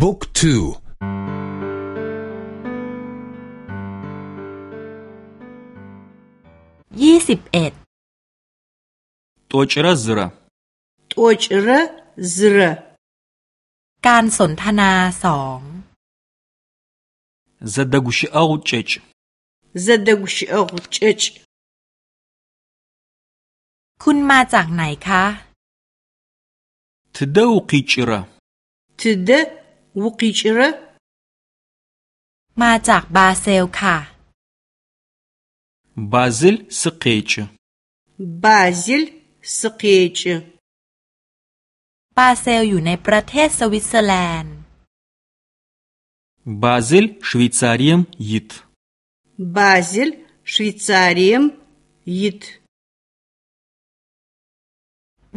บุ๊กทูยี่สิบเอ็ด ตัวจระซระตัวจระซระการสนทนาสองซะดักุชิอาเจจซัดักุชิอาเจจคุณมาจากไหนคะทดากิจระทดาวุกิจร ы มาจากบาเซลค่ะ บาซิลส ы к ъ บาซิลส з и л บาเซลอยู่ในประเทศสวิตเซอร์แลนด์บาซิลสวิต ц а р и е м ิ т Базил ш в е й ц а р и มยิ т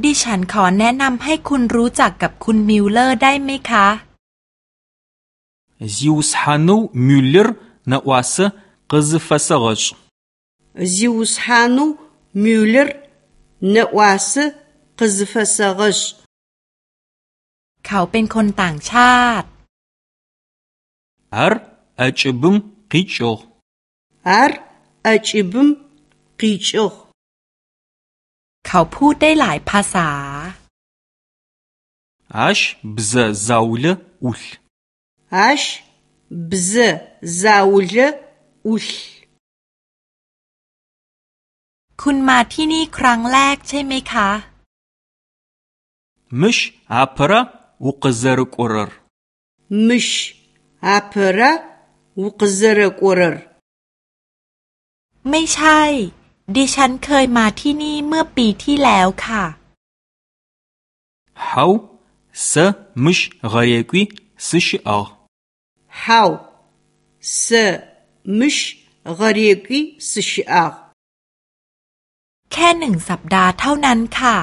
ดิฉันขอแนะนำให้คุณรู้จักกับคุณมิลเลอร์ได้ไหมคะ Ziushanu Müller, nou wasser, Ziushanu Ziushanou Müller, nou wasser, kizfasaros. Kau ben kon tang chat. Ar, achubum, kitschok. Ar, achubum, kitschok. Kau poede lai pasa. Arsch, bze, zaul, ul. ащ б з заулэ ул. คุณมาที่นี่ครั้งแรกใช่ไหมคะมิชอัปรอุกซรุกอรรมิชอัปรอุกซรุกอรรไม่ใช่ ดิฉันเคยมาที่นี่เมื่อปีที่แล้วค่ะฮาเซมิชไรกวีซิชอ Хьау, сэ мыщ гъэрекӏуи сыщыӏагъ. แค่หนึ่งสัปดาห์เท่านั้นค่ะ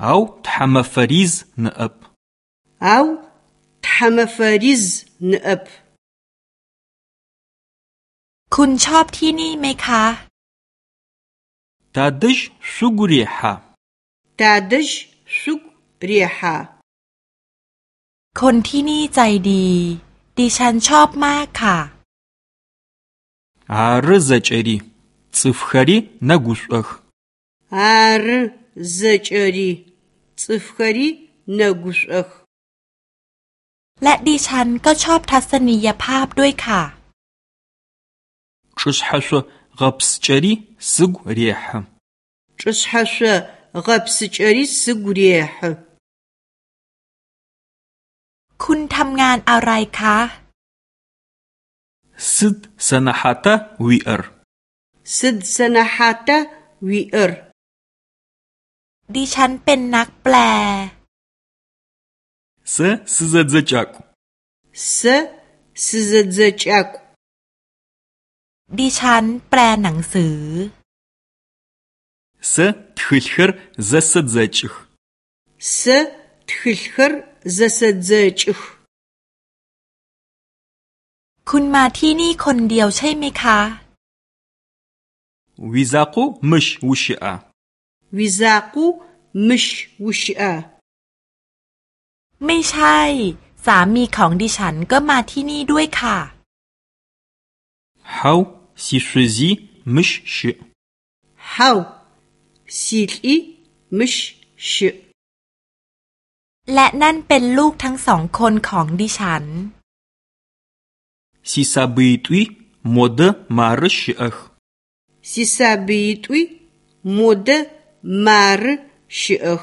เอาทำมาฟาริสนนอบเอาทำมาฟาริสนนอบคุณชอบที่นี่ไหมคะตาดิชสุกเรียฮะตาดิชสุกเรียฮะคนที่นี่ใจดีดิฉันชอบมากค่ะอาร์เจเอรีซูฟคารีนกุสอคอาร์เจเอรีซูฟคารีนกุสอคและดิฉันก็ชอบทัศนียภาพด้วยค่ะชุสฮัสวกับสเจรีซูกรียห์ชุสฮัสวกับสเจรีซูกรียห์ทำงานอะไรคะซุดสนาฮัตวีเอร์ซุดสนาฮัตวีเอร์ ดิฉันเป็นนักแปลสซุดเจจักสซุดเจจักดิฉันแปลหนังสือเซทุล л ъ х э р з э с ดเ з จ к ӏ ы х Сэ т х ы л ъ х เ р з э с э д คุณมาที่นี่คนเดียวใช่ไหมคะวิซากุมชวุชิซากุมิชวุ و ش ئ ไม่ใช่ สามีของดิฉันก็มาที่นี่ด้วยค่ะ هاو ซ ي ش و ز ي مش ش هاو سيلي مش ش และนั่นเป็นลูกทั้งสองคนของดิฉัน си сабиитӏуи модэ мары щыӏэх. Си сабиитӏуи мары щыӏэх.